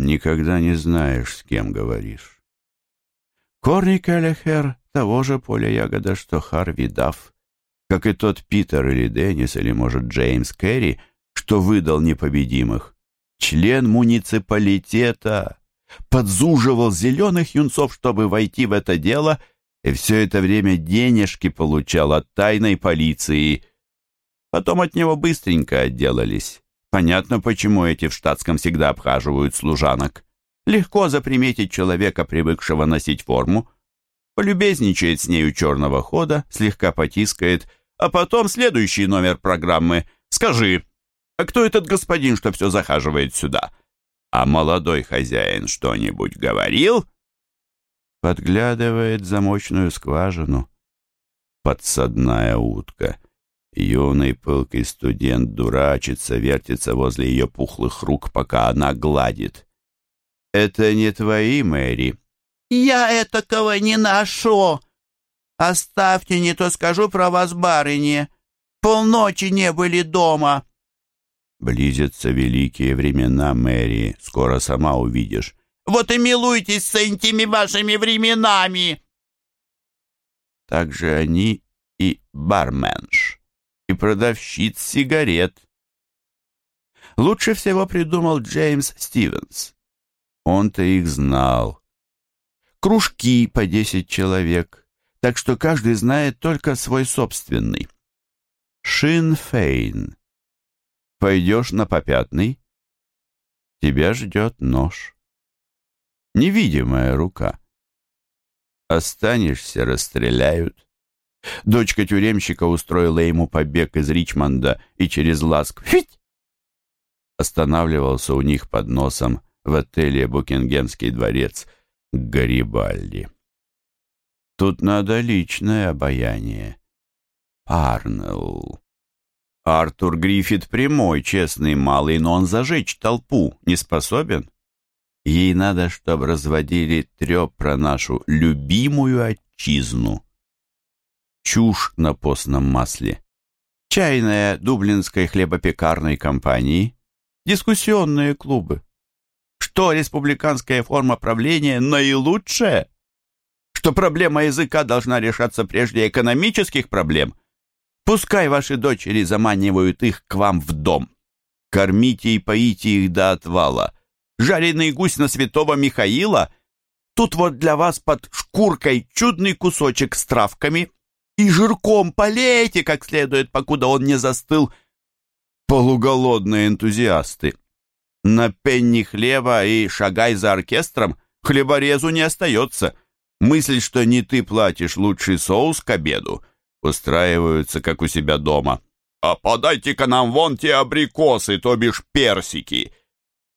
Никогда не знаешь, с кем говоришь. Корни Келлихер того же поля ягода, что Харви Дафф, как и тот Питер или Деннис, или, может, Джеймс Керри, что выдал непобедимых. Член муниципалитета подзуживал зеленых юнцов, чтобы войти в это дело, и все это время денежки получал от тайной полиции. Потом от него быстренько отделались. Понятно, почему эти в штатском всегда обхаживают служанок. Легко заприметить человека, привыкшего носить форму. Полюбезничает с нею черного хода, слегка потискает, а потом следующий номер программы. «Скажи, а кто этот господин, что все захаживает сюда? А молодой хозяин что-нибудь говорил?» Подглядывает замочную скважину. Подсадная утка — Юный пылкий студент дурачится, вертится возле ее пухлых рук, пока она гладит. «Это не твои, Мэри». «Я этакого не ношу. Оставьте, не то скажу про вас, барыне. Полночи не были дома». Близятся великие времена, Мэри. Скоро сама увидишь. Вот и милуйтесь с этими вашими временами. Так же они и барменш и продавщиц сигарет. Лучше всего придумал Джеймс Стивенс. Он-то их знал. Кружки по десять человек, так что каждый знает только свой собственный. Шинфейн. Пойдешь на попятный, тебя ждет нож. Невидимая рука. Останешься, расстреляют. Дочка тюремщика устроила ему побег из Ричмонда и через Ласк фить останавливался у них под носом в отеле «Букингемский дворец» Гарибальди. Тут надо личное обаяние. Арнелл. Артур Гриффит прямой, честный, малый, но он зажечь толпу не способен. Ей надо, чтобы разводили треп про нашу любимую отчизну чушь на постном масле. Чайная дублинской хлебопекарной компании, дискуссионные клубы. Что республиканская форма правления наилучшая? Что проблема языка должна решаться прежде экономических проблем? Пускай ваши дочери заманивают их к вам в дом. Кормите и поите их до отвала. Жареный гусь на святого Михаила? Тут вот для вас под шкуркой чудный кусочек с травками – и жирком полейте как следует, покуда он не застыл. Полуголодные энтузиасты. На пенни хлеба и шагай за оркестром хлеборезу не остается. Мысль, что не ты платишь лучший соус к обеду, устраиваются, как у себя дома. «А подайте-ка нам вон те абрикосы, то бишь персики!»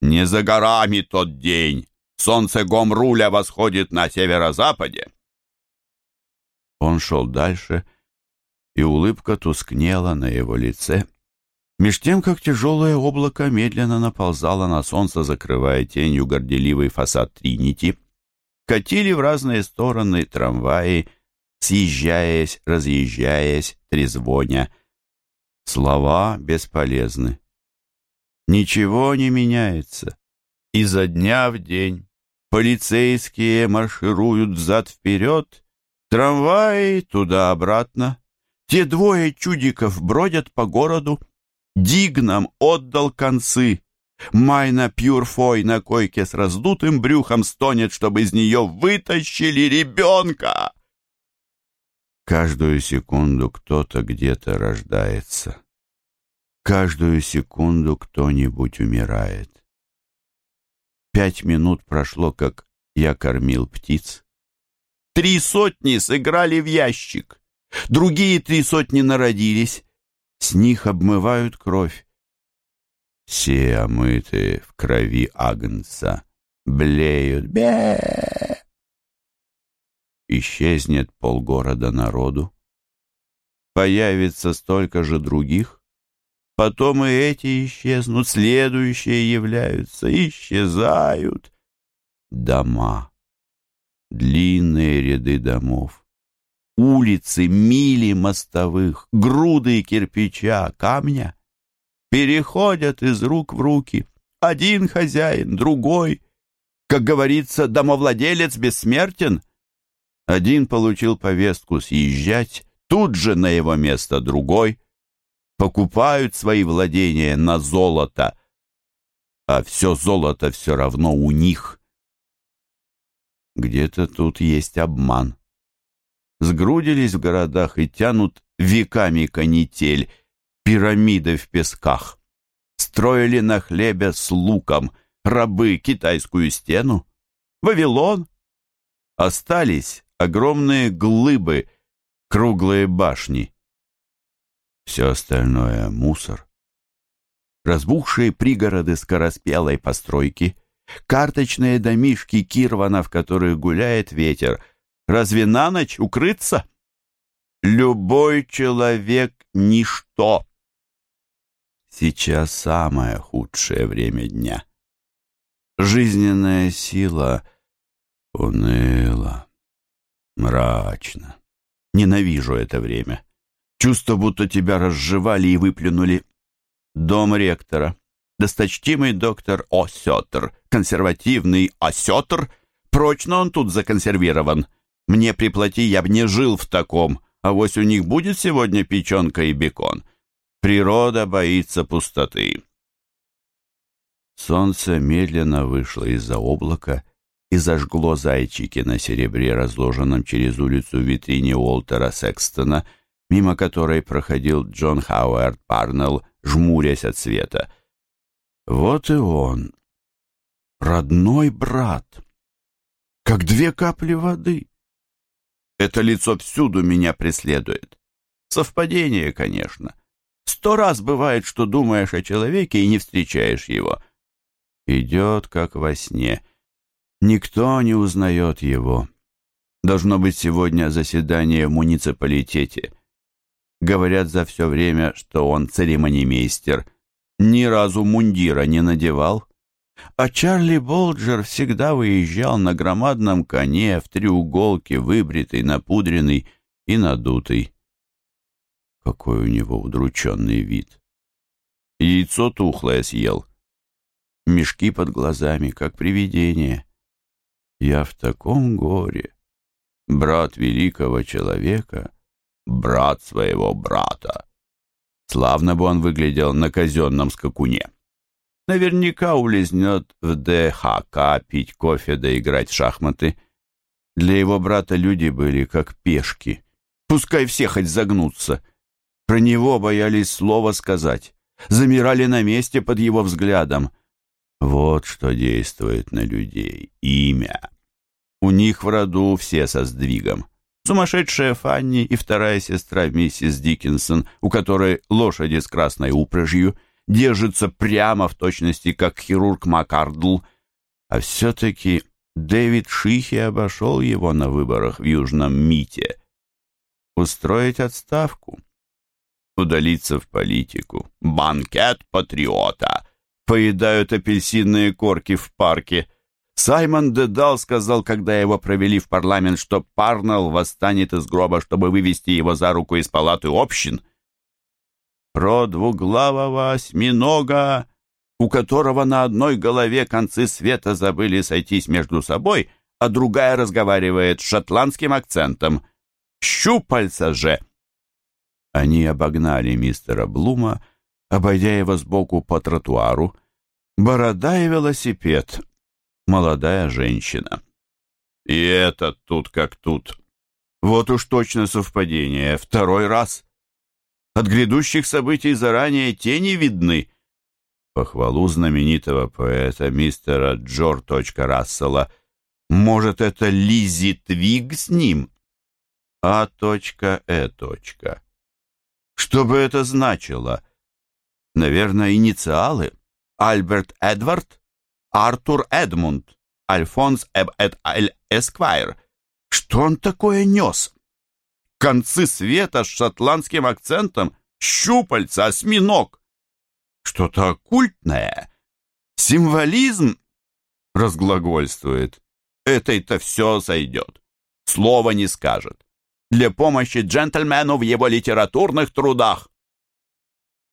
«Не за горами тот день. Солнце Гомруля восходит на северо-западе. Он шел дальше, и улыбка тускнела на его лице, меж тем, как тяжелое облако медленно наползало на солнце, закрывая тенью горделивый фасад Тринити. Катили в разные стороны трамваи, съезжаясь, разъезжаясь, трезвоня. Слова бесполезны. Ничего не меняется. Изо дня в день полицейские маршируют взад-вперед, Трамваи туда-обратно. Те двое чудиков бродят по городу. Дигнам отдал концы. Майна Пьюрфой на койке с раздутым брюхом стонет, чтобы из нее вытащили ребенка. Каждую секунду кто-то где-то рождается. Каждую секунду кто-нибудь умирает. Пять минут прошло, как я кормил птиц. Три сотни сыграли в ящик. Другие три сотни народились. С них обмывают кровь. Все омытые в крови Агнца блеют. бе Исчезнет полгорода народу. Появится столько же других. Потом и эти исчезнут, следующие являются, исчезают. Дома длинные ряды домов, улицы, мили мостовых, груды кирпича, камня переходят из рук в руки. Один хозяин, другой, Как говорится, домовладелец бессмертен. Один получил повестку съезжать, тут же на его место другой. Покупают свои владения на золото, а все золото все равно у них. Где-то тут есть обман. Сгрудились в городах и тянут веками канитель, пирамиды в песках. Строили на хлебе с луком, рабы китайскую стену. Вавилон. Остались огромные глыбы, круглые башни. Все остальное — мусор. Разбухшие пригороды скороспелой постройки, карточные домишки Кирвана, в которых гуляет ветер. Разве на ночь укрыться? Любой человек — ничто. Сейчас самое худшее время дня. Жизненная сила уныла, мрачно. Ненавижу это время. Чувство, будто тебя разжевали и выплюнули. Дом ректора. Досточтимый доктор Осетр, консервативный Осетр. Прочно он тут законсервирован. Мне приплати, я б не жил в таком. А вось у них будет сегодня печенка и бекон. Природа боится пустоты. Солнце медленно вышло из-за облака и зажгло зайчики на серебре, разложенном через улицу в витрине Уолтера Секстона, мимо которой проходил Джон Хауэрд Парнелл, жмурясь от света. Вот и он, родной брат, как две капли воды. Это лицо всюду меня преследует. Совпадение, конечно. Сто раз бывает, что думаешь о человеке и не встречаешь его. Идет, как во сне. Никто не узнает его. Должно быть сегодня заседание в муниципалитете. Говорят за все время, что он церемонимейстер. Ни разу мундира не надевал. А Чарли Болджер всегда выезжал на громадном коне в треуголке, выбритый, напудренный и надутый. Какой у него удрученный вид. Яйцо тухлое съел. Мешки под глазами, как привидение. Я в таком горе. Брат великого человека, брат своего брата. Славно бы он выглядел на казенном скакуне. Наверняка улизнет в ДХК пить кофе да играть в шахматы. Для его брата люди были как пешки. Пускай все хоть загнутся. Про него боялись слова сказать. Замирали на месте под его взглядом. Вот что действует на людей. Имя. У них в роду все со сдвигом. Сумасшедшая Фанни и вторая сестра миссис Диккенсон, у которой лошади с красной упряжью, держится прямо в точности, как хирург Маккардл. А все-таки Дэвид Шихи обошел его на выборах в Южном Мите. Устроить отставку? Удалиться в политику? Банкет патриота! Поедают апельсинные корки в парке — Саймон Дедал сказал, когда его провели в парламент, что Парнелл восстанет из гроба, чтобы вывести его за руку из палаты общин. Про двуглавого осьминога, у которого на одной голове концы света забыли сойтись между собой, а другая разговаривает с шотландским акцентом. Щупальца же! Они обогнали мистера Блума, обойдя его сбоку по тротуару. Борода и велосипед — молодая женщина. И это тут как тут. Вот уж точно совпадение. Второй раз. От грядущих событий заранее тени видны. Похвалу знаменитого поэта мистера Джор. Рассела. Может, это Лизи Твиг с ним? А. Э. Что бы это значило? Наверное, инициалы? Альберт Эдвард? Артур Эдмунд, Альфонс Эб Эд Аль Эсквайр. Что он такое нес? Концы света с шотландским акцентом, щупальца, осьминог. Что-то оккультное. Символизм разглагольствует. Этой-то все сойдет. Слова не скажет. Для помощи джентльмену в его литературных трудах.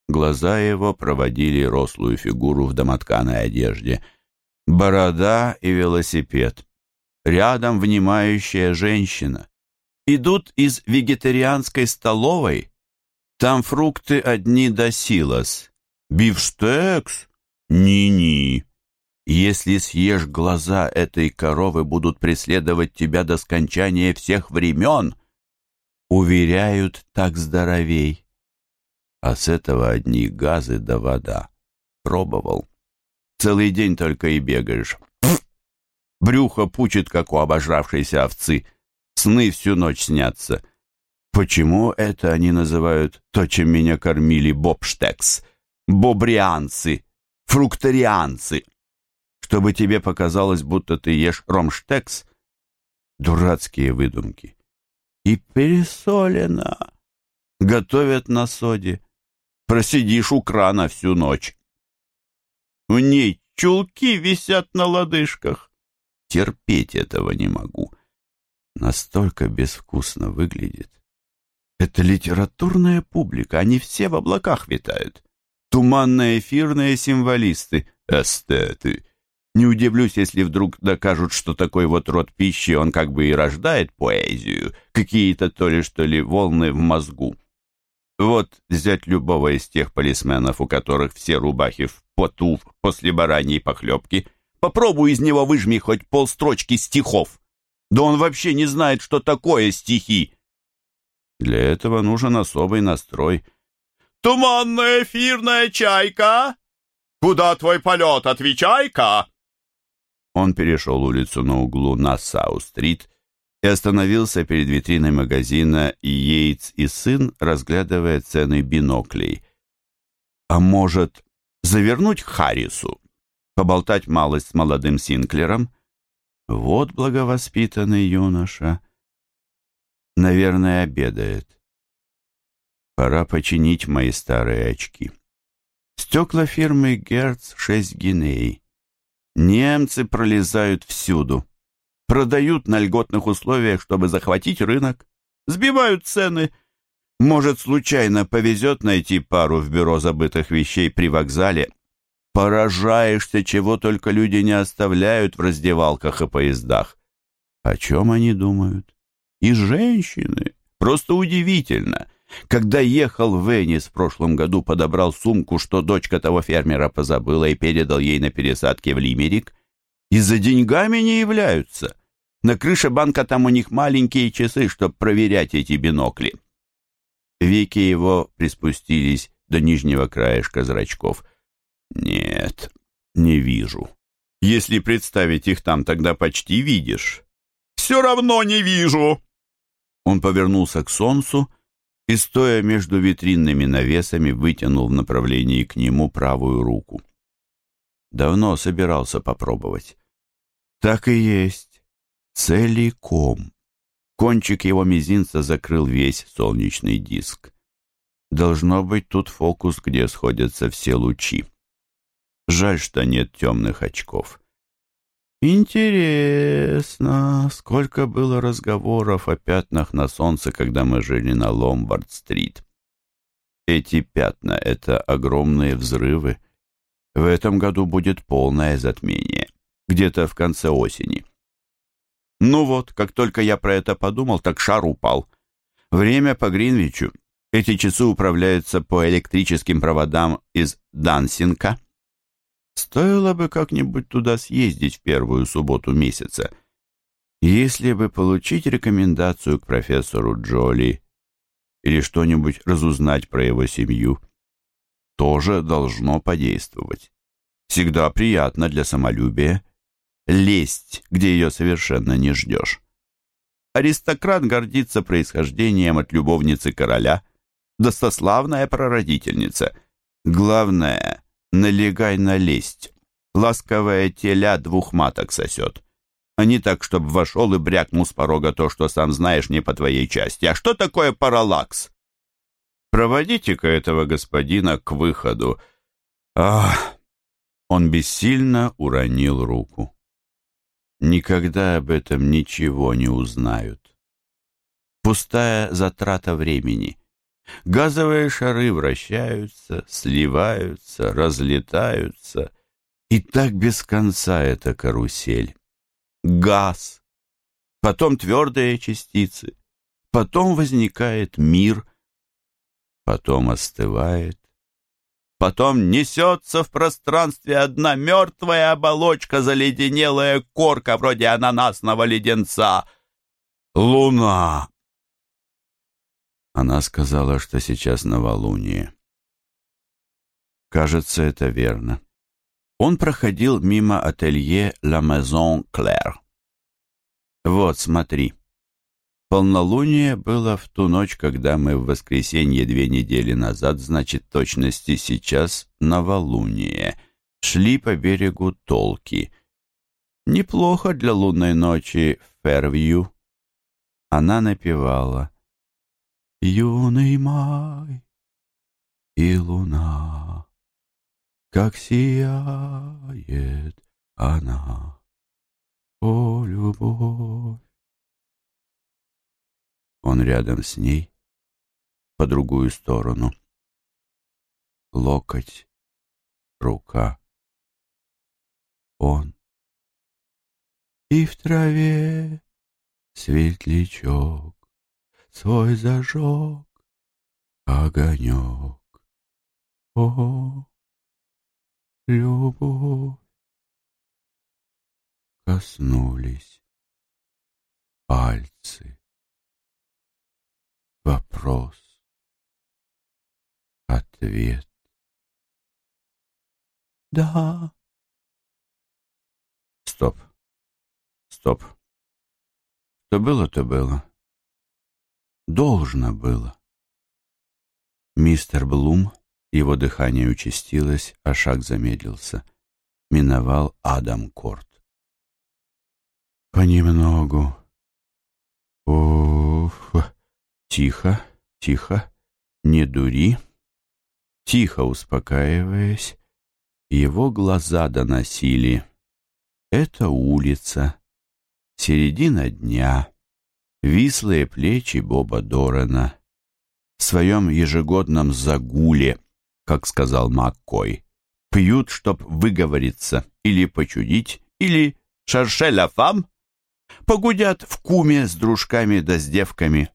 Глаза его проводили рослую фигуру в домотканой одежде — Борода и велосипед. Рядом внимающая женщина. Идут из вегетарианской столовой. Там фрукты одни до силос. Бифштекс? Ни-ни. Если съешь глаза этой коровы, будут преследовать тебя до скончания всех времен. Уверяют, так здоровей. А с этого одни газы да вода. Пробовал. Целый день только и бегаешь. Брюхо пучит, как у обожравшейся овцы. Сны всю ночь снятся. Почему это они называют то, чем меня кормили бобштекс? Бобрианцы, фруктарианцы. Чтобы тебе показалось, будто ты ешь ромштекс? Дурацкие выдумки. И пересолено. Готовят на соде. Просидишь у крана всю ночь. У ней чулки висят на лодыжках. Терпеть этого не могу. Настолько безвкусно выглядит. Это литературная публика, они все в облаках витают. Туманно-эфирные символисты, эстеты. Не удивлюсь, если вдруг докажут, что такой вот род пищи, он как бы и рождает поэзию, какие-то то ли что ли волны в мозгу. Вот взять любого из тех полисменов, у которых все рубахи в поту после бараньей похлебки. Попробуй из него выжми хоть полстрочки стихов. Да он вообще не знает, что такое стихи. Для этого нужен особый настрой. «Туманная эфирная чайка! Куда твой полет? Отвечай-ка!» Он перешел улицу на углу на Сау-стрит и остановился перед витриной магазина «Йейтс и сын», разглядывая цены биноклей. А может, завернуть к Харрису, поболтать малость с молодым Синклером? Вот благовоспитанный юноша. Наверное, обедает. Пора починить мои старые очки. Стекла фирмы «Герц» шесть гиней. Немцы пролезают всюду продают на льготных условиях, чтобы захватить рынок, сбивают цены. Может, случайно повезет найти пару в бюро забытых вещей при вокзале. Поражаешься, чего только люди не оставляют в раздевалках и поездах. О чем они думают? И женщины. Просто удивительно. Когда ехал в Венес в прошлом году, подобрал сумку, что дочка того фермера позабыла и передал ей на пересадке в Лимерик, и за деньгами не являются. На крыше банка там у них маленькие часы, чтобы проверять эти бинокли. Веки его приспустились до нижнего краешка зрачков. Нет, не вижу. Если представить их там, тогда почти видишь. Все равно не вижу. Он повернулся к солнцу и, стоя между витринными навесами, вытянул в направлении к нему правую руку. Давно собирался попробовать. Так и есть целиком. Кончик его мизинца закрыл весь солнечный диск. Должно быть тут фокус, где сходятся все лучи. Жаль, что нет темных очков. Интересно, сколько было разговоров о пятнах на солнце, когда мы жили на Ломбард-стрит. Эти пятна — это огромные взрывы. В этом году будет полное затмение, где-то в конце осени. Ну вот, как только я про это подумал, так шар упал. Время по Гринвичу. Эти часы управляются по электрическим проводам из Дансинка. Стоило бы как-нибудь туда съездить в первую субботу месяца. Если бы получить рекомендацию к профессору Джоли или что-нибудь разузнать про его семью, тоже должно подействовать. Всегда приятно для самолюбия лесть, где ее совершенно не ждешь. Аристократ гордится происхождением от любовницы короля, достославная прародительница. Главное, налегай на лесть. Ласковая теля двух маток сосет. А не так, чтобы вошел и брякнул с порога то, что сам знаешь не по твоей части. А что такое параллакс? Проводите-ка этого господина к выходу. Ах! Он бессильно уронил руку никогда об этом ничего не узнают. Пустая затрата времени. Газовые шары вращаются, сливаются, разлетаются. И так без конца эта карусель. Газ, потом твердые частицы, потом возникает мир, потом остывает, потом несется в пространстве одна мертвая оболочка, заледенелая корка вроде ананасного леденца. Луна! Она сказала, что сейчас новолуние. Кажется, это верно. Он проходил мимо ателье «La Maison Claire». Вот, смотри. Полнолуние было в ту ночь, когда мы в воскресенье две недели назад, значит, точности сейчас новолуние, шли по берегу Толки. Неплохо для лунной ночи в Фервью. Она напевала «Юный май и луна, как сияет она, о, любовь!» Он рядом с ней, по другую сторону. Локоть, рука. Он. И в траве светлячок свой зажег огонек. О, любовь! Коснулись пальцы Вопрос. Ответ. Да. Стоп. Стоп. Что было, то было. Должно было. Мистер Блум, его дыхание участилось, а шаг замедлился. Миновал Адам Корт. Понемногу. Уф. Тихо, тихо, не дури. Тихо успокаиваясь, его глаза доносили. Это улица, середина дня, вислые плечи Боба Дорена. В своем ежегодном загуле, как сказал Маккой, пьют, чтоб выговориться, или почудить, или шаршеля фам, погудят в куме с дружками да с девками,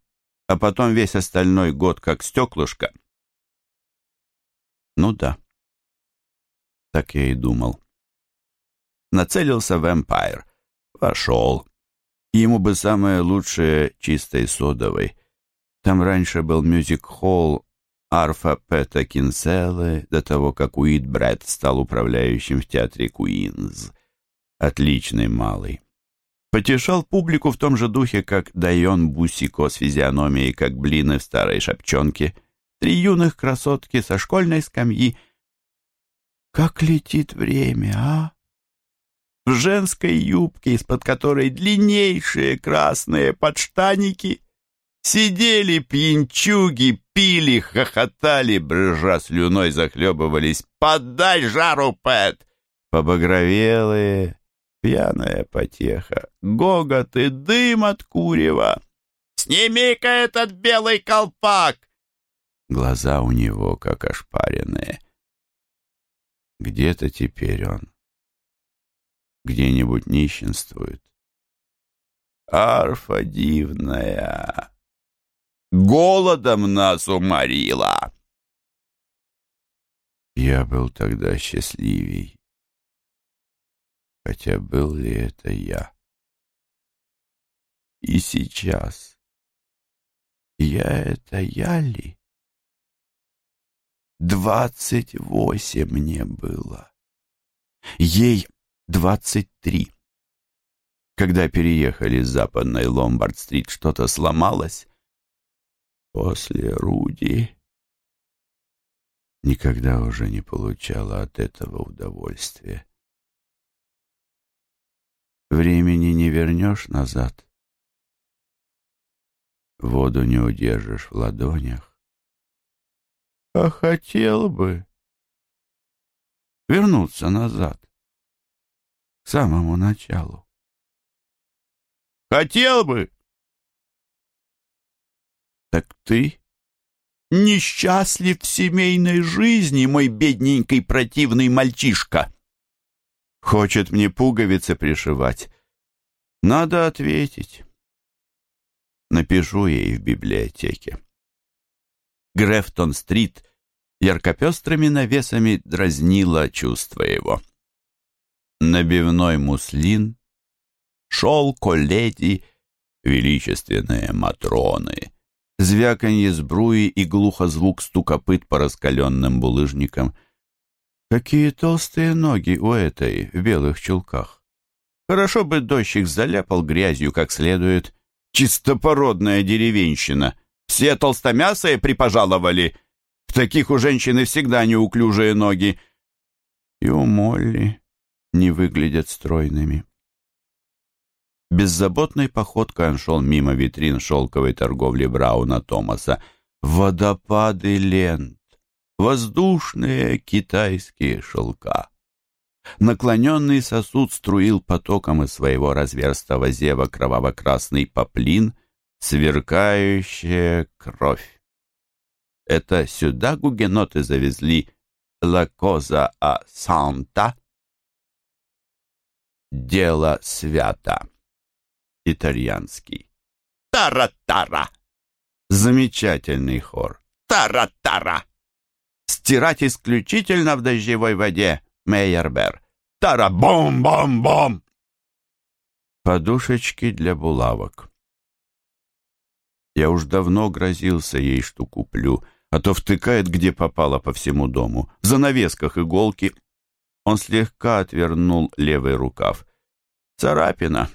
а потом весь остальной год как стеклышко. Ну да, так я и думал. Нацелился в Эмпайр, вошел. Ему бы самое лучшее чистой содовой. Там раньше был мюзик-холл Арфа Пэта Кинселы до того, как Уит Брэд стал управляющим в театре Куинз. Отличный малый потешал публику в том же духе, как Дайон Бусико с физиономией, как блины в старой шапчонке, три юных красотки со школьной скамьи. Как летит время, а? В женской юбке, из-под которой длиннейшие красные подштаники, сидели пьянчуги, пили, хохотали, брыжа слюной захлебывались. «Подай жару, Пэт!» Побагровелые, пьяная потеха, гогот и дым от курева. «Сними-ка этот белый колпак!» Глаза у него как ошпаренные. Где-то теперь он. Где-нибудь нищенствует. Арфа дивная, голодом нас уморила. Я был тогда счастливей. Хотя был ли это я? И сейчас. Я это я ли? Двадцать восемь мне было. Ей двадцать три. Когда переехали с западной Ломбард-стрит, что-то сломалось. После Руди никогда уже не получала от этого удовольствия. Времени не вернешь назад. Воду не удержишь в ладонях. А хотел бы вернуться назад, к самому началу. Хотел бы. Так ты несчастлив в семейной жизни, мой бедненький противный мальчишка. Хочет мне пуговицы пришивать. Надо ответить. Напишу ей в библиотеке. Грефтон-стрит яркопестрыми навесами дразнила чувство его. Набивной муслин, шелко леди, величественные матроны, звяканье сбруи и глухо звук стука пыт по раскаленным булыжникам. Какие толстые ноги у этой в белых чулках. Хорошо бы дождь их заляпал грязью как следует. Чистопородная деревенщина. Все толстомясые припожаловали. В таких у женщины всегда неуклюжие ноги. И у Молли не выглядят стройными. Беззаботной походкой он шел мимо витрин шелковой торговли Брауна Томаса. Водопады лент, воздушные китайские шелка. Наклоненный сосуд струил потоком из своего разверстого зева кроваво-красный поплин, сверкающая кровь. Это сюда гугеноты завезли «Ла Коза а Санта» «Дело свято» итальянский. Тара-тара! Замечательный хор. Тара-тара! Стирать исключительно в дождевой воде, Мейербер. Тара-бом-бом-бом! Подушечки для булавок. Я уж давно грозился ей, что куплю, а то втыкает, где попало по всему дому. В занавесках иголки. Он слегка отвернул левый рукав. Царапина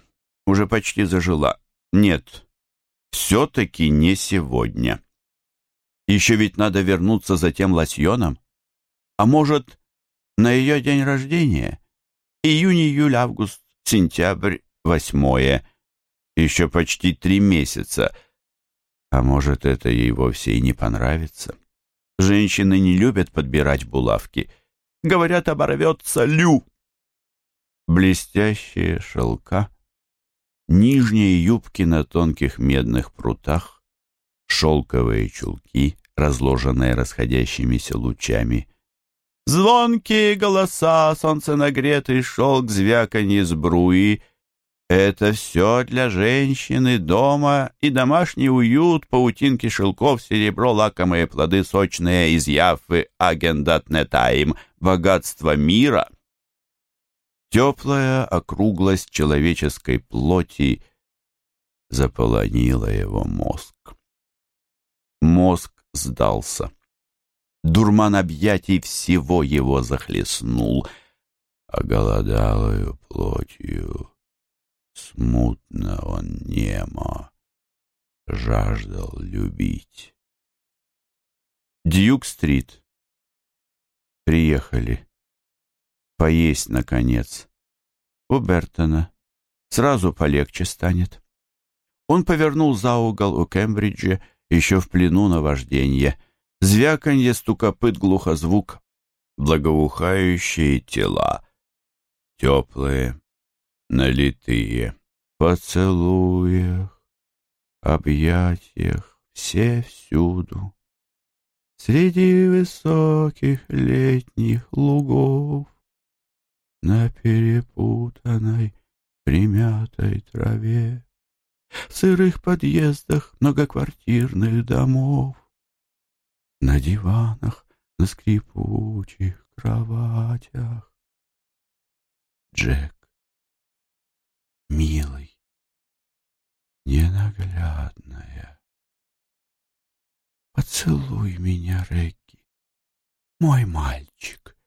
уже почти зажила. Нет, все-таки не сегодня. Еще ведь надо вернуться за тем лосьоном. А может, на ее день рождения? Июнь, июль, август, сентябрь, восьмое. Еще почти три месяца. А может, это ей вовсе и не понравится. Женщины не любят подбирать булавки. Говорят, оборвется лю. Блестящие шелка нижние юбки на тонких медных прутах, шелковые чулки, разложенные расходящимися лучами, звонкие голоса, солнценагретый шелк, звяканье сбруи — это все для женщины дома и домашний уют, паутинки шелков, серебро, лакомые плоды, сочные из Яффы, агендатнетаим, богатство мира — Теплая округлость человеческой плоти заполонила его мозг. Мозг сдался. Дурман объятий всего его захлестнул, а голодалою плотью смутно он немо жаждал любить. Дьюк-стрит. Приехали поесть, наконец. У Бертона. Сразу полегче станет. Он повернул за угол у Кембриджа, еще в плену на вожденье. Звяканье, стукопыт, глухозвук, благоухающие тела. Теплые, налитые, поцелуях, объятиях, все всюду. Среди высоких летних лугов на перепутанной, примятой траве, в сырых подъездах многоквартирных домов, на диванах, на скрипучих кроватях. Джек, милый, ненаглядная, поцелуй меня, Рекки, мой мальчик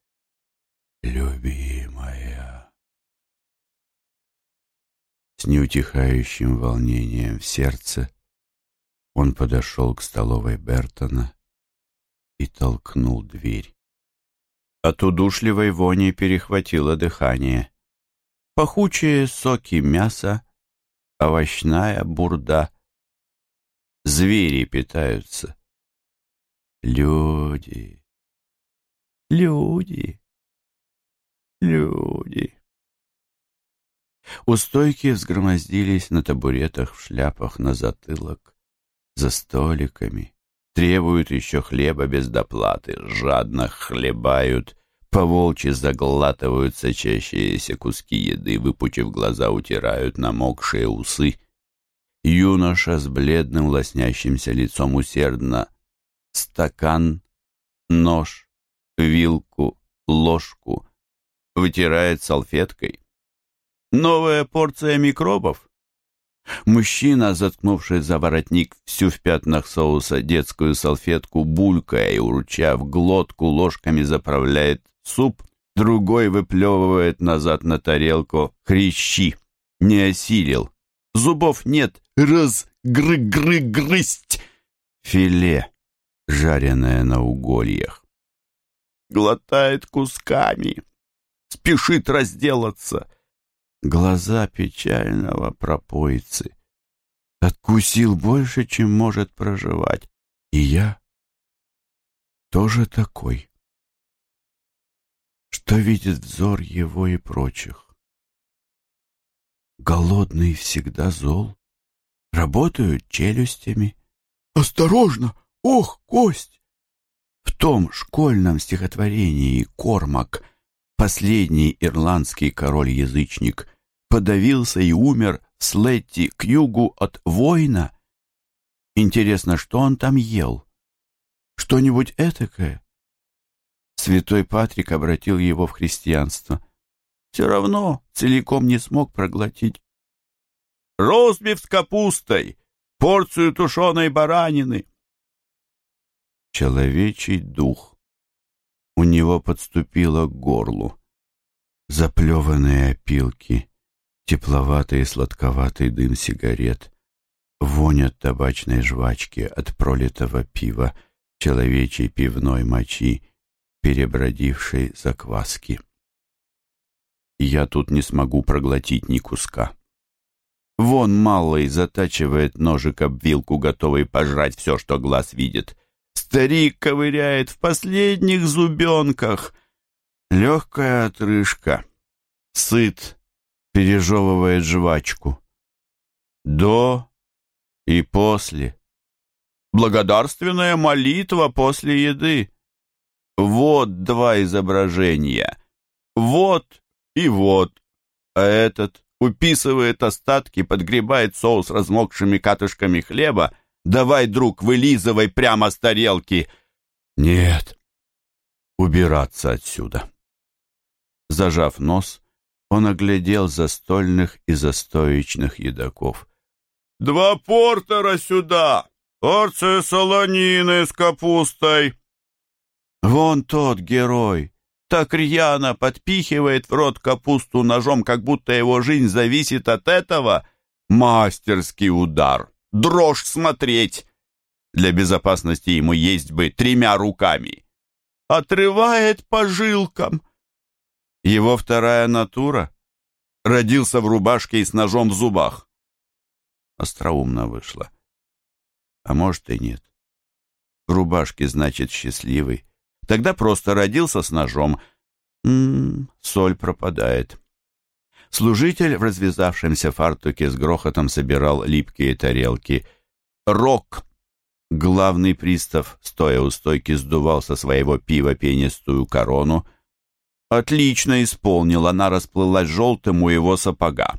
любимая. С неутихающим волнением в сердце он подошел к столовой Бертона и толкнул дверь. От удушливой вони перехватило дыхание. Пахучие соки мяса, овощная бурда. Звери питаются. Люди. Люди люди. У стойки взгромоздились на табуретах в шляпах на затылок, за столиками, требуют еще хлеба без доплаты, жадно хлебают, Поволчи заглатывают сочащиеся куски еды, выпучив глаза, утирают намокшие усы. Юноша с бледным лоснящимся лицом усердно стакан, нож, вилку, ложку вытирает салфеткой. Новая порция микробов. Мужчина, заткнувший за воротник всю в пятнах соуса детскую салфетку, булькая и в глотку ложками заправляет суп, другой выплевывает назад на тарелку хрящи. Не осилил. Зубов нет. Раз-гры-гры-грысть. Филе, жареное на угольях. Глотает кусками. Спешит разделаться. Глаза печального пропойцы. Откусил больше, чем может проживать. И я тоже такой что видит взор его и прочих. Голодный всегда зол, работают челюстями. «Осторожно! Ох, кость!» В том школьном стихотворении Кормак, последний ирландский король-язычник, подавился и умер Слетти к югу от воина. Интересно, что он там ел? Что-нибудь этакое? Святой Патрик обратил его в христианство. Все равно целиком не смог проглотить. «Ростбиф с капустой! Порцию тушеной баранины!» Человечий дух. У него подступило к горлу. Заплеванные опилки, тепловатый и сладковатый дым сигарет, вонь от табачной жвачки, от пролитого пива, человечей пивной мочи — перебродившей закваски. Я тут не смогу проглотить ни куска. Вон малый затачивает ножик об вилку, готовый пожрать все, что глаз видит. Старик ковыряет в последних зубенках. Легкая отрыжка. Сыт, пережевывает жвачку. До и после. Благодарственная молитва после еды. Вот два изображения. Вот и вот. А этот уписывает остатки, подгребает соус размокшими катышками хлеба. Давай, друг, вылизывай прямо с тарелки. Нет. Убираться отсюда. Зажав нос, он оглядел застольных и застоечных едоков. «Два портера сюда! Порция солонины с капустой!» Вон тот герой. Так рьяно подпихивает в рот капусту ножом, как будто его жизнь зависит от этого. Мастерский удар. Дрожь смотреть. Для безопасности ему есть бы тремя руками. Отрывает по жилкам. Его вторая натура. Родился в рубашке и с ножом в зубах. Остроумно вышло. А может и нет. В рубашке, значит, счастливый. Тогда просто родился с ножом. М -м, соль пропадает. Служитель в развязавшемся фартуке с грохотом собирал липкие тарелки. Рок, главный пристав, стоя у стойки, сдувал со своего пива пенистую корону. Отлично исполнил, она расплылась желтым у его сапога.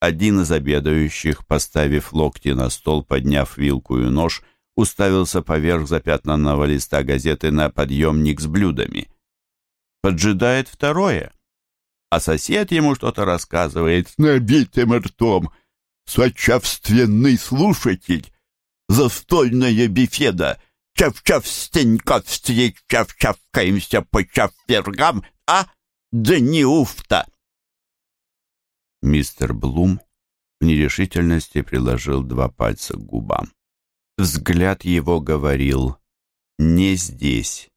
Один из обедающих, поставив локти на стол, подняв вилку и нож, — уставился поверх запятнанного листа газеты на подъемник с блюдами. Поджидает второе, а сосед ему что-то рассказывает с набитым ртом. Сочувственный слушатель, застольная бифеда, чав-чав-стенька встреч, чав-чавкаемся по чавпергам, а? Да не уфта! Мистер Блум в нерешительности приложил два пальца к губам. Взгляд его говорил «Не здесь,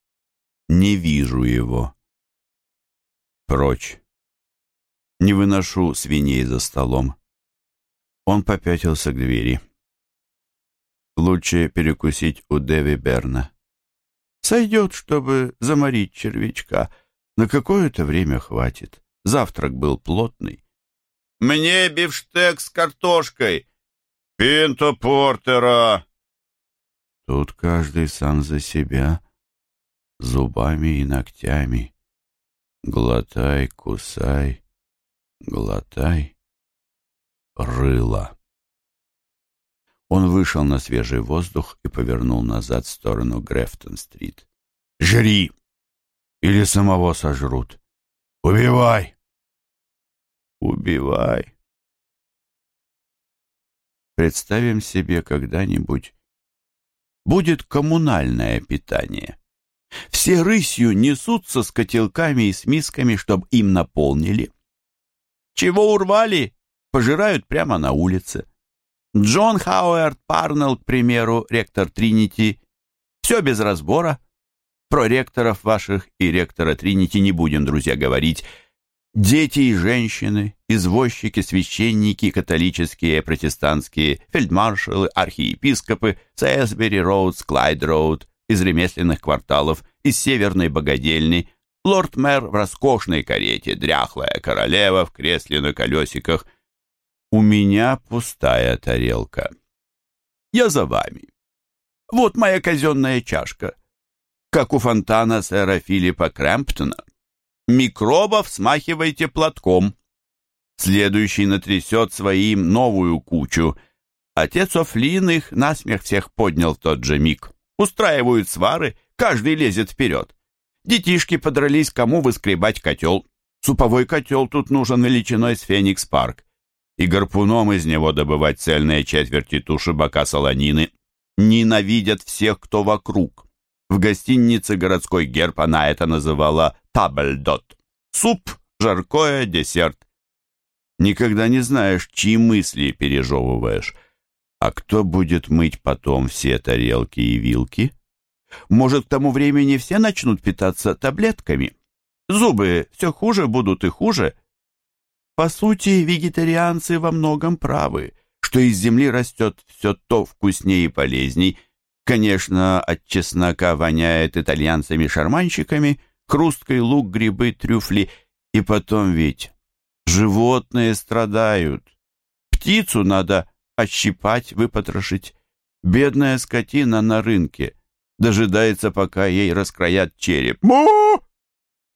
не вижу его». Прочь. Не выношу свиней за столом. Он попятился к двери. Лучше перекусить у Дэви Берна. Сойдет, чтобы заморить червячка. На какое-то время хватит. Завтрак был плотный. «Мне бифштег с картошкой!» «Пинто портера!» Тут каждый сам за себя, зубами и ногтями. Глотай, кусай, глотай, рыло. Он вышел на свежий воздух и повернул назад в сторону Грефтон-стрит. «Жри! Или самого сожрут! Убивай!» «Убивай!» Представим себе когда-нибудь будет коммунальное питание. Все рысью несутся с котелками и с мисками, чтобы им наполнили. Чего урвали, пожирают прямо на улице. Джон Хауэрд Парнелл, к примеру, ректор Тринити, все без разбора. Про ректоров ваших и ректора Тринити не будем, друзья, говорить. Дети и женщины, извозчики, священники, католические, протестантские, фельдмаршалы, архиепископы, Сэсбери-Роуд, Склайд-Роуд, из ремесленных кварталов, из северной богадельни, лорд-мэр в роскошной карете, дряхлая королева в кресле на колесиках. У меня пустая тарелка. Я за вами. Вот моя казенная чашка, как у фонтана сэра Филиппа Крэмптона. Микробов смахивайте платком. Следующий натрясет своим новую кучу. Отец Офлин их насмех всех поднял в тот же миг. Устраивают свары, каждый лезет вперед. Детишки подрались, кому выскребать котел. Суповой котел тут нужен величиной с Феникс-парк. И гарпуном из него добывать цельные четверти туши бока солонины. Ненавидят всех, кто вокруг. В гостинице городской герб она это называла табльдот. Суп, жаркое, десерт. Никогда не знаешь, чьи мысли пережевываешь. А кто будет мыть потом все тарелки и вилки? Может, к тому времени все начнут питаться таблетками? Зубы все хуже будут и хуже. По сути, вегетарианцы во многом правы, что из земли растет все то вкуснее и полезней, Конечно, от чеснока воняет итальянцами-шарманщиками, хрусткой лук, грибы, трюфли. И потом ведь животные страдают. Птицу надо отщипать, выпотрошить. Бедная скотина на рынке дожидается, пока ей раскроят череп. Му!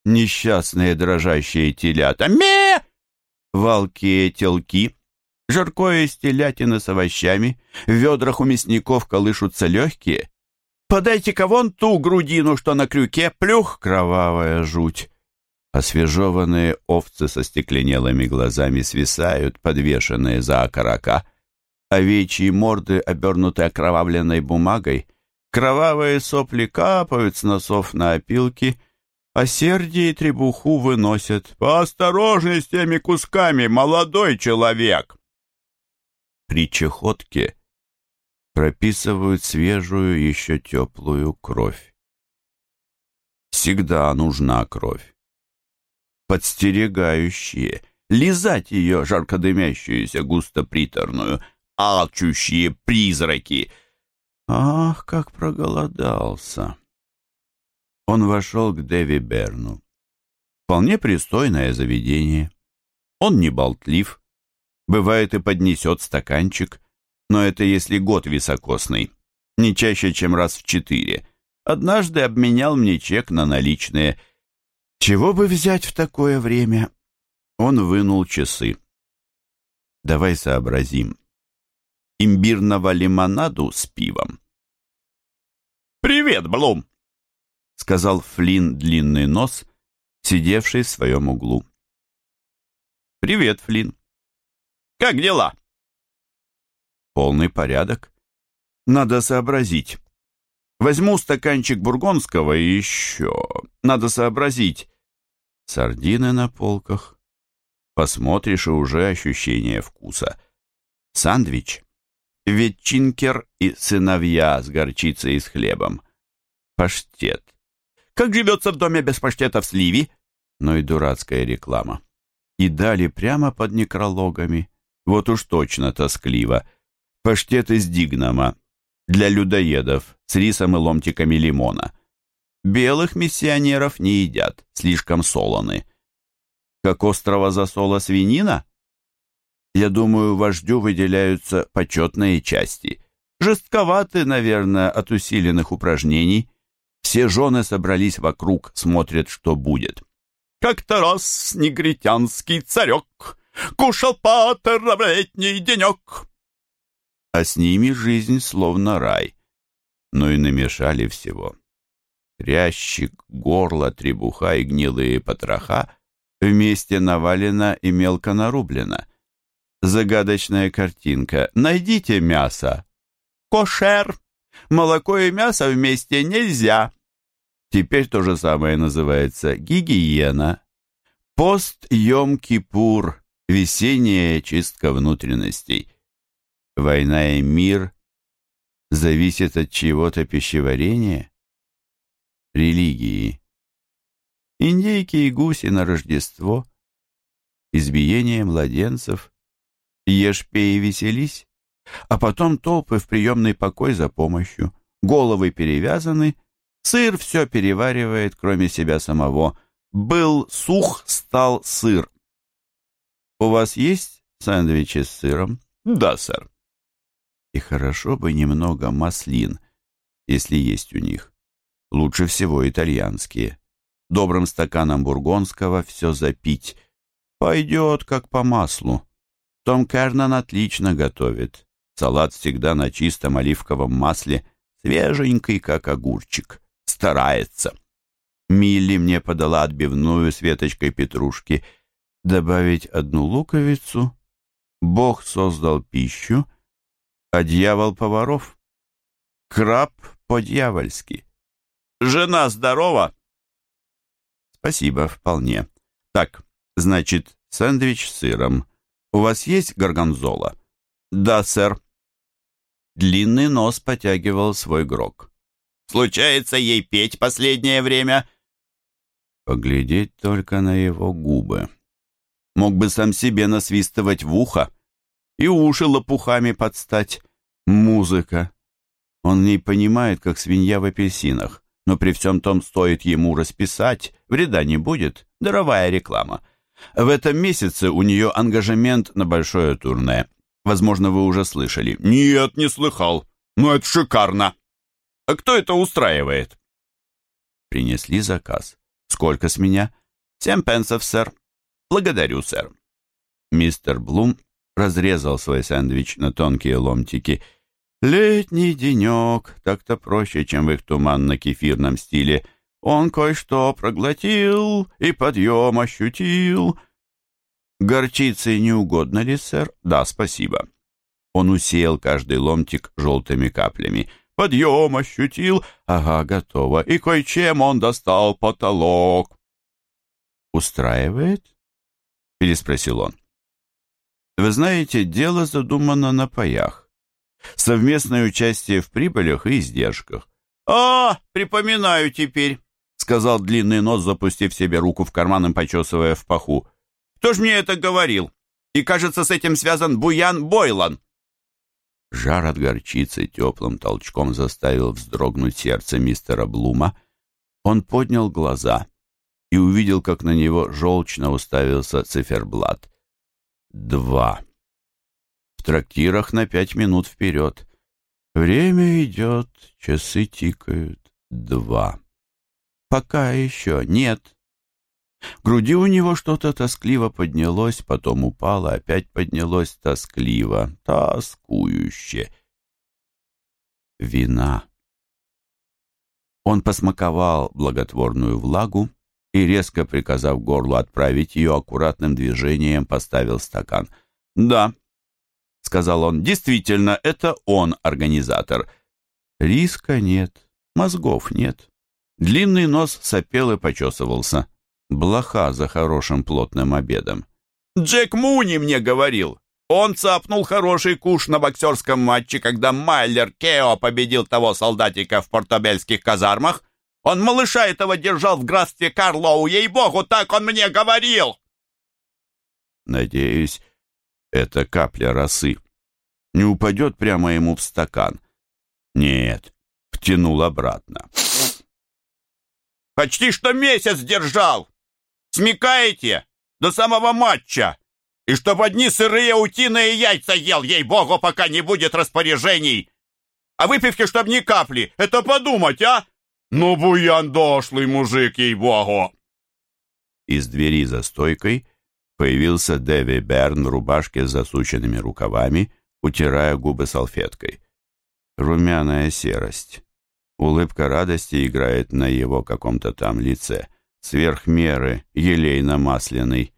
Несчастные дрожащие телята. Ме! Волки, телки жаркое из с овощами, в ведрах у мясников колышутся легкие. Подайте-ка вон ту грудину, что на крюке, плюх, кровавая жуть. Освежеванные овцы со стекленелыми глазами свисают, подвешенные за окорока. Овечьи морды, обернутые окровавленной бумагой, кровавые сопли капают с носов на опилки, а сердие и требуху выносят. «Поосторожней с теми кусками, молодой человек!» при чехотке прописывают свежую, еще теплую кровь. Всегда нужна кровь. Подстерегающие, лизать ее жаркодымящуюся густо-приторную, алчущие призраки. Ах, как проголодался! Он вошел к Дэви Берну. Вполне пристойное заведение. Он не болтлив, Бывает и поднесет стаканчик, но это если год високосный, не чаще, чем раз в четыре. Однажды обменял мне чек на наличные. Чего бы взять в такое время? Он вынул часы. Давай сообразим. Имбирного лимонаду с пивом. «Привет, Блум!» — сказал Флинн длинный нос, сидевший в своем углу. «Привет, Флинн!» Как дела?» «Полный порядок. Надо сообразить. Возьму стаканчик бургонского и еще. Надо сообразить. Сардины на полках. Посмотришь, и уже ощущение вкуса. Сандвич. Ветчинкер и сыновья с горчицей и с хлебом. Паштет. Как живется в доме без паштета в сливе? Ну и дурацкая реклама. И дали прямо под некрологами. Вот уж точно тоскливо. Паштет из дигнама. Для людоедов. С рисом и ломтиками лимона. Белых миссионеров не едят. Слишком солоны. Как острого засола свинина? Я думаю, вождю выделяются почетные части. Жестковаты, наверное, от усиленных упражнений. Все жены собрались вокруг, смотрят, что будет. Как-то раз негритянский царек Кушал патер в летний денек. А с ними жизнь словно рай. Но и намешали всего. Рящик, горло, требуха и гнилые потроха вместе навалено и мелко нарублено. Загадочная картинка. Найдите мясо. Кошер. Молоко и мясо вместе нельзя. Теперь то же самое называется гигиена. Пост Йом-Кипур. Весенняя чистка внутренностей. Война и мир зависят от чего-то пищеварения? Религии. Индейки и гуси на Рождество. Избиение младенцев. Ешь, пей веселись. А потом толпы в приемный покой за помощью. Головы перевязаны. Сыр все переваривает, кроме себя самого. Был сух, стал сыр. «У вас есть сэндвичи с сыром?» «Да, сэр». «И хорошо бы немного маслин, если есть у них. Лучше всего итальянские. Добрым стаканом бургонского все запить. Пойдет, как по маслу. Том Кернан отлично готовит. Салат всегда на чистом оливковом масле, свеженький, как огурчик. Старается. Милли мне подала отбивную с веточкой петрушки — добавить одну луковицу, Бог создал пищу, а дьявол поваров. Краб по-дьявольски. Жена здорова? Спасибо, вполне. Так, значит, сэндвич с сыром. У вас есть горгонзола? Да, сэр. Длинный нос потягивал свой грок. Случается ей петь последнее время? Поглядеть только на его губы мог бы сам себе насвистывать в ухо и уши лопухами подстать. Музыка. Он не понимает, как свинья в апельсинах, но при всем том стоит ему расписать, вреда не будет, даровая реклама. В этом месяце у нее ангажемент на большое турне. Возможно, вы уже слышали. Нет, не слыхал. Но это шикарно. А кто это устраивает? Принесли заказ. Сколько с меня? Семь пенсов, сэр. «Благодарю, сэр». Мистер Блум разрезал свой сэндвич на тонкие ломтики. «Летний денек, так-то проще, чем в их туманно-кефирном стиле. Он кое-что проглотил и подъем ощутил». «Горчицы не угодно ли, сэр?» «Да, спасибо». Он усеял каждый ломтик желтыми каплями. «Подъем ощутил. Ага, готово. И кое-чем он достал потолок». «Устраивает?» переспросил он. Вы знаете, дело задумано на паях. Совместное участие в прибылях и издержках. «А, припоминаю теперь», — сказал длинный нос, запустив себе руку в карман и почесывая в паху. «Кто ж мне это говорил? И, кажется, с этим связан Буян Бойлан». Жар от горчицы теплым толчком заставил вздрогнуть сердце мистера Блума. Он поднял глаза и увидел, как на него желчно уставился циферблат. Два. В трактирах на пять минут вперед. Время идет, часы тикают. Два. Пока еще нет. В груди у него что-то тоскливо поднялось, потом упало, опять поднялось тоскливо, тоскующе. Вина. Он посмаковал благотворную влагу, и, резко приказав горлу отправить ее, аккуратным движением поставил стакан. «Да», — сказал он, — «действительно, это он организатор. Риска нет, мозгов нет». Длинный нос сопел и почесывался. Блоха за хорошим плотным обедом. «Джек Муни мне говорил. Он цапнул хороший куш на боксерском матче, когда Майлер Кео победил того солдатика в портобельских казармах. Он малыша этого держал в графстве Карлоу, ей-богу, так он мне говорил!» «Надеюсь, эта капля росы не упадет прямо ему в стакан?» «Нет», — втянул обратно. «Почти что месяц держал! Смекаете? До самого матча! И чтоб одни сырые утиные яйца ел, ей-богу, пока не будет распоряжений! А выпивки чтоб ни капли! Это подумать, а!» Ну, буян дошлый мужик, ей-богу!» из двери за стойкой появился Дэви Берн в рубашке с засученными рукавами, утирая губы салфеткой. Румяная серость. Улыбка радости играет на его каком-то там лице. Сверх меры, елейно-масляный.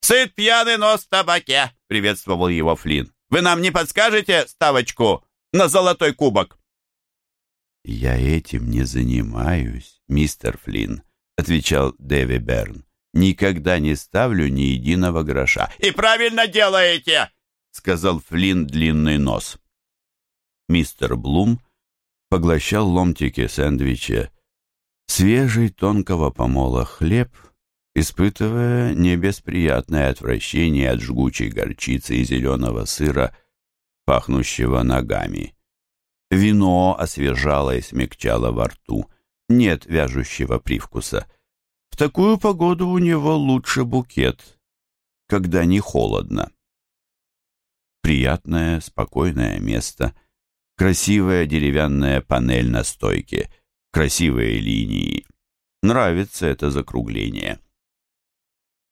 «Сыт пьяный нос в табаке!» — приветствовал его Флинн. «Вы нам не подскажете ставочку на золотой кубок?» «Я этим не занимаюсь, мистер Флинн», — отвечал Дэви Берн. «Никогда не ставлю ни единого гроша». «И правильно делаете!» — сказал Флинн длинный нос. Мистер Блум поглощал ломтики сэндвича, свежий тонкого помола хлеб, испытывая небесприятное отвращение от жгучей горчицы и зеленого сыра, пахнущего ногами. Вино освежало и смягчало во рту, нет вяжущего привкуса. В такую погоду у него лучше букет, когда не холодно. Приятное, спокойное место — Красивая деревянная панель на стойке, красивые линии. Нравится это закругление.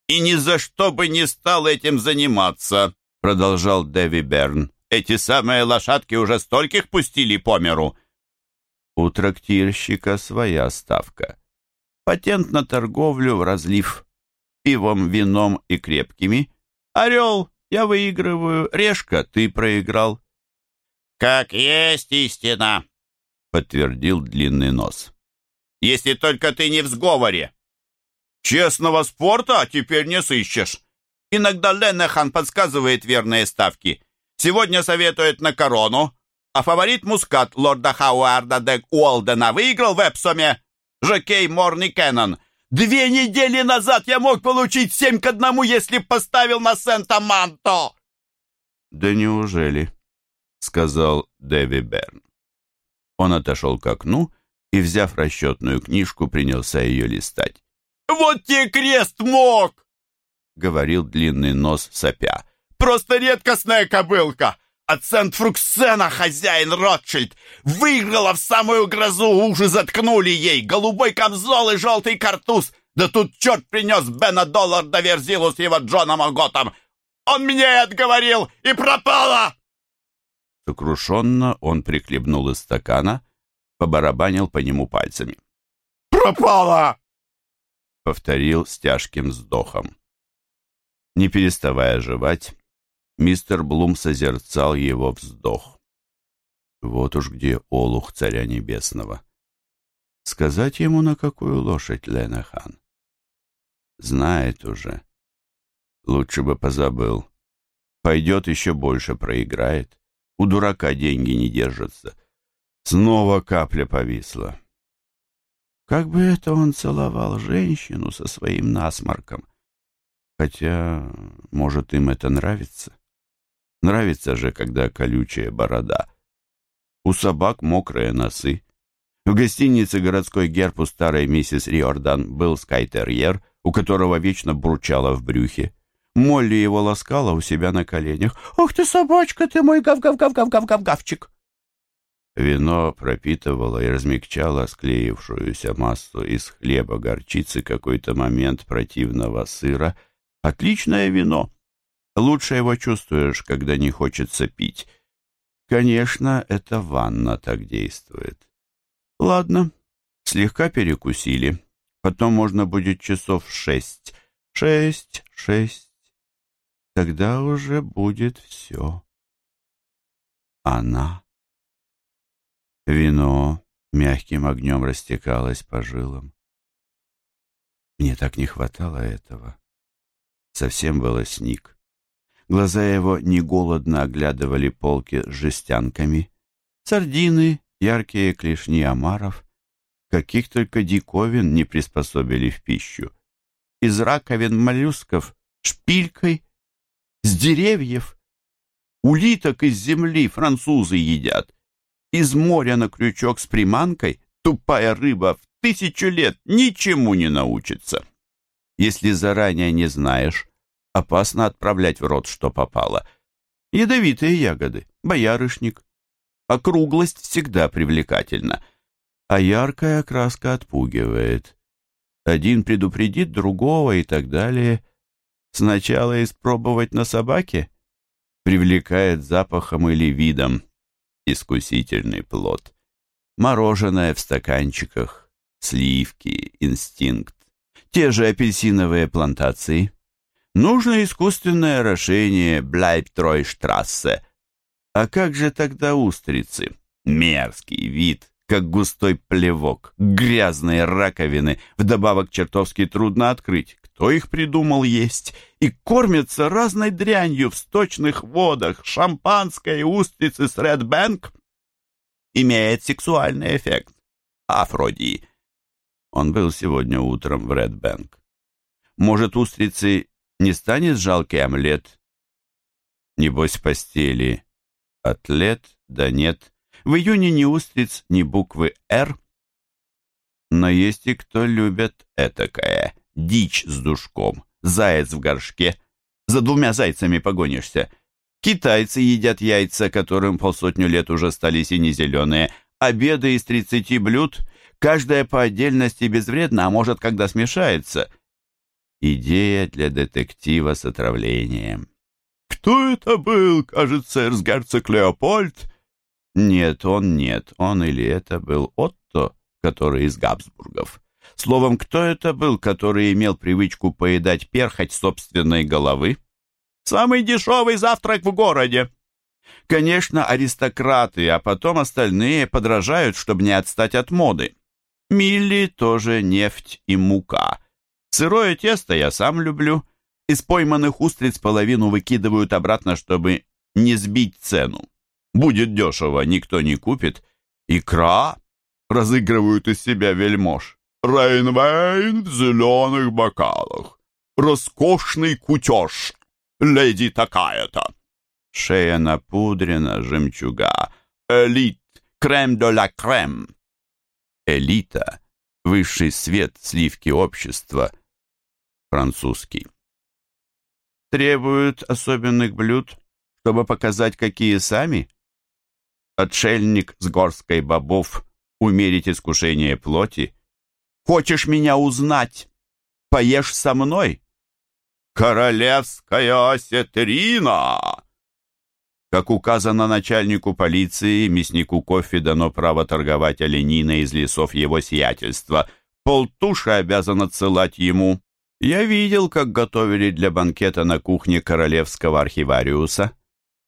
«И ни за что бы не стал этим заниматься», — продолжал Дэви Берн. «Эти самые лошадки уже стольких пустили по миру». У трактирщика своя ставка. Патент на торговлю в разлив пивом, вином и крепкими. «Орел, я выигрываю, решка, ты проиграл». «Как есть истина», — подтвердил длинный нос. «Если только ты не в сговоре. Честного спорта теперь не сыщешь. Иногда Ленехан подсказывает верные ставки. Сегодня советует на корону, а фаворит Мускат лорда Хауарда де Уолдена выиграл в Эпсоме. Жокей Морни Кеннон. Две недели назад я мог получить семь к одному, если поставил на Сента-Манто. Да неужели? сказал Дэви Берн. Он отошел к окну и, взяв расчетную книжку, принялся ее листать. «Вот тебе крест мог!» — говорил длинный нос сопя. «Просто редкостная кобылка! А Цент-Фруксена хозяин Ротшильд выиграла в самую грозу, уши заткнули ей, голубой камзол и желтый картуз. Да тут черт принес Бена Доллар до Верзилу с его Джоном Оготом. Он меня и отговорил, и пропала!» Сокрушенно он прихлебнул из стакана, побарабанил по нему пальцами. «Пропала!» — повторил с тяжким вздохом. Не переставая жевать, мистер Блум созерцал его вздох. Вот уж где олух царя небесного. Сказать ему, на какую лошадь Ленахан? Знает уже. Лучше бы позабыл. Пойдет еще больше проиграет. У дурака деньги не держатся. Снова капля повисла. Как бы это он целовал женщину со своим насморком? Хотя, может, им это нравится? Нравится же, когда колючая борода. У собак мокрые носы. В гостинице городской герб у старой миссис Риордан был скайтерьер, у которого вечно бурчало в брюхе. Молли его ласкала у себя на коленях. «Ох ты, собачка ты мой гав-гав-гав-гав-гав-гавчик!» Вино пропитывало и размягчало склеившуюся массу из хлеба, горчицы, какой-то момент противного сыра. Отличное вино. Лучше его чувствуешь, когда не хочется пить. Конечно, это ванна так действует. Ладно, слегка перекусили. Потом можно будет часов шесть. Шесть, шесть. Тогда уже будет все. Она. Вино мягким огнем растекалось по жилам. Мне так не хватало этого. Совсем было сник. Глаза его не голодно оглядывали полки с жестянками. Сардины, яркие клешни омаров, каких только диковин не приспособили в пищу. Из раковин моллюсков шпилькой с деревьев. Улиток из земли французы едят. Из моря на крючок с приманкой тупая рыба в тысячу лет ничему не научится. Если заранее не знаешь, опасно отправлять в рот, что попало. Ядовитые ягоды, боярышник. Округлость всегда привлекательна, а яркая окраска отпугивает. Один предупредит другого и так далее. Сначала испробовать на собаке привлекает запахом или видом. Искусительный плод. Мороженое в стаканчиках, сливки, инстинкт. Те же апельсиновые плантации. Нужно искусственное орошение Блайбтройштрассе. А как же тогда устрицы? Мерзкий вид, как густой плевок, грязные раковины, вдобавок чертовски трудно открыть. Кто их придумал есть? И кормятся разной дрянью в сточных водах. Шампанское и устрицы с Bank имеет сексуальный эффект. Афродии. Он был сегодня утром в Bank. Может, устрицы не станет жалкий омлет? Небось, в постели. Атлет, да нет. В июне ни устриц, ни буквы «Р». Но есть и кто любит этакое. Дичь с душком, заяц в горшке. За двумя зайцами погонишься. Китайцы едят яйца, которым полсотню лет уже стали сине-зеленые. Обеды из тридцати блюд, каждая по отдельности безвредна, а может, когда смешается. Идея для детектива с отравлением. «Кто это был, кажется, эрцгерцог Леопольд?» Нет, он нет. Он или это был Отто, который из Габсбургов. Словом, кто это был, который имел привычку поедать перхоть собственной головы? Самый дешевый завтрак в городе. Конечно, аристократы, а потом остальные подражают, чтобы не отстать от моды. Милли тоже нефть и мука. Сырое тесто я сам люблю. Из пойманных устриц половину выкидывают обратно, чтобы не сбить цену. Будет дешево, никто не купит. Икра разыгрывают из себя вельмож. Рейнвейн в зеленых бокалах. Роскошный кутеж. Леди такая-то. Шея напудрена, жемчуга. Элит. Крем де ла крем. Элита. Высший свет сливки общества. Французский. Требуют особенных блюд, чтобы показать, какие сами отшельник с горской бобов, умерить искушение плоти? Хочешь меня узнать? Поешь со мной? Королевская осетрина! Как указано начальнику полиции, мяснику кофе дано право торговать олениной из лесов его сиятельства. Полтуши обязан отсылать ему. Я видел, как готовили для банкета на кухне королевского архивариуса.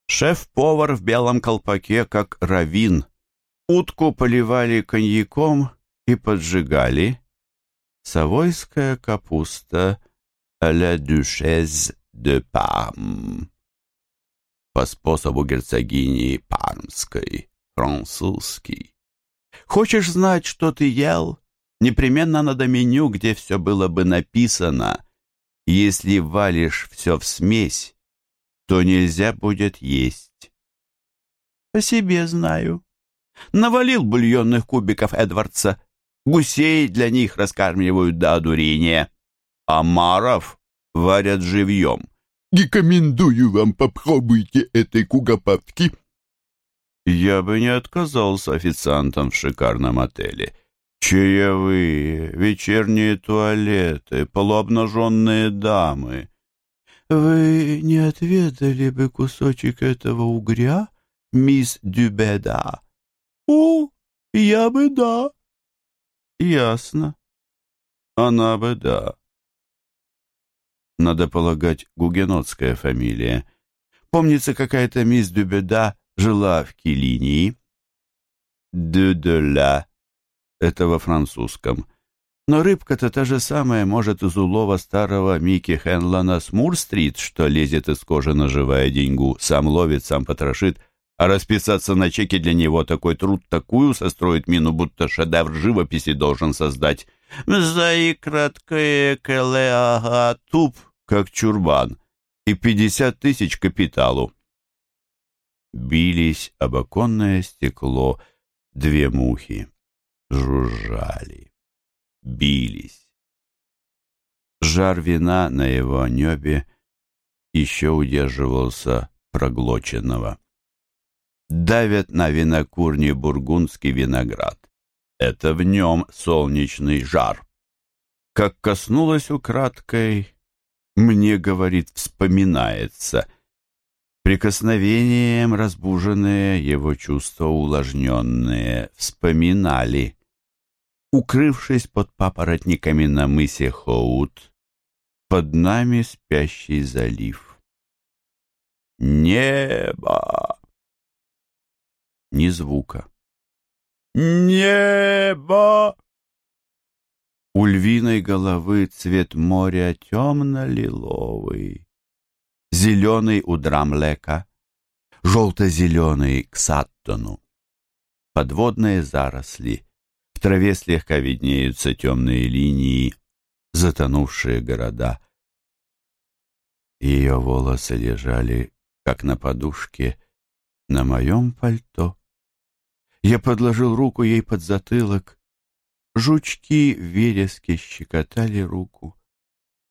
Шеф-повар в белом колпаке, как равин. Утку поливали коньяком и поджигали. Савойская капуста la duchesse de Parme. По способу герцогини Пармской, французский. Хочешь знать, что ты ел? Непременно надо меню, где все было бы написано. Если валишь все в смесь, то нельзя будет есть. По себе знаю. Навалил бульонных кубиков Эдвардса. Гусей для них раскармливают до одурения. Амаров варят живьем. Рекомендую вам, попробуйте этой кугопатки. Я бы не отказался официантам в шикарном отеле. Чаевые, вечерние туалеты, полуобнаженные дамы. «Вы не отведали бы кусочек этого угря, мисс Дюбеда?» «О, я бы да». «Ясно. Она бы да». Надо полагать, гугенотская фамилия. Помнится, какая-то мисс Дюбеда жила в Килинии. «Дю-де-ля» — это во французском — но рыбка-то та же самая может из улова старого Микки Хенлона с Мур-стрит, что лезет из кожи, наживая деньгу, сам ловит, сам потрошит, а расписаться на чеке для него такой труд такую состроит мину, будто шедевр живописи должен создать. «За краткое кэлэ туп, как чурбан, и пятьдесят тысяч капиталу». Бились об оконное стекло две мухи, жужжали бились. Жар вина на его небе еще удерживался проглоченного. Давят на винокурне бургундский виноград. Это в нем солнечный жар. Как коснулась украдкой, мне, говорит, вспоминается. Прикосновением разбуженные его чувства увлажненные вспоминали. Укрывшись под папоротниками на мысе Хоут, под нами спящий залив. Небо! Ни звука. Небо! У львиной головы цвет моря темно-лиловый, Зеленый у Драмлека, желто-зеленый к Саттону. Подводные заросли, в траве слегка виднеются темные линии, затонувшие города. Ее волосы лежали, как на подушке, на моем пальто. Я подложил руку ей под затылок, Жучки в вереске щекотали руку.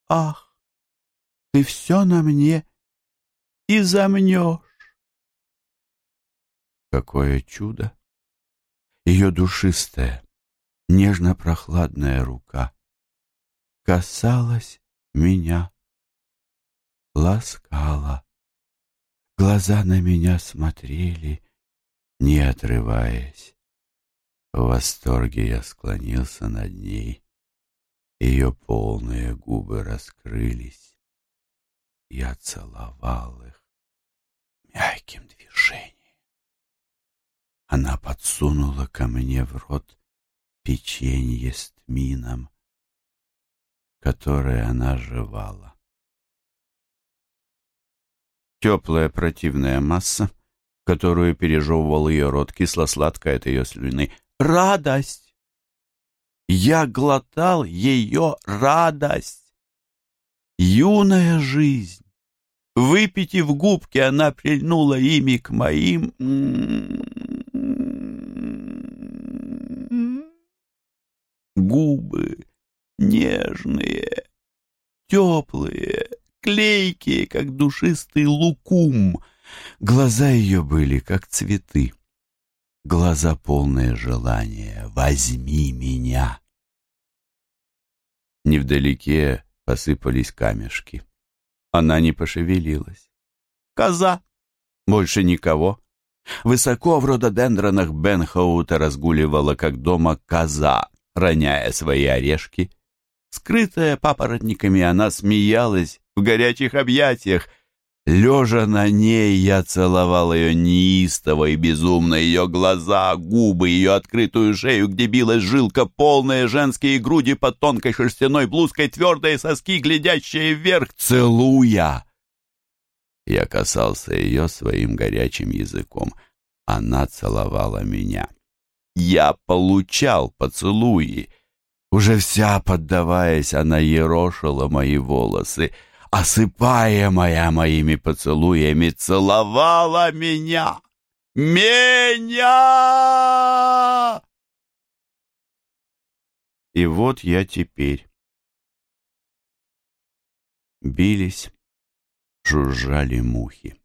Ах, ты все на мне и замнешь. Какое чудо! Ее душистая, нежно-прохладная рука касалась меня, ласкала. Глаза на меня смотрели, не отрываясь. В восторге я склонился над ней. Ее полные губы раскрылись. Я целовал их мягким движением. Она подсунула ко мне в рот печенье с тмином, которое она жевала. Теплая противная масса, которую пережевывал ее рот, кисло-сладкая от ее слюны, радость. Я глотал ее радость. Юная жизнь. Выпитив губки, она прильнула ими к моим... Губы нежные, теплые, клейкие, как душистый лукум. Глаза ее были, как цветы глаза полные желания «Возьми меня!». Невдалеке посыпались камешки. Она не пошевелилась. «Коза!» Больше никого. Высоко в рододендронах Бенхаута разгуливала, как дома, коза, роняя свои орешки. Скрытая папоротниками, она смеялась в горячих объятиях, Лежа на ней, я целовал ее неистово и безумно, ее глаза, губы, ее открытую шею, где билась жилка, полные женские груди под тонкой шерстяной блузкой, твердые соски, глядящие вверх, целуя. Я касался ее своим горячим языком. Она целовала меня. Я получал поцелуи. Уже вся поддаваясь, она ерошила мои волосы — осыпаемая моими поцелуями, целовала меня. Меня! И вот я теперь. Бились, жужжали мухи.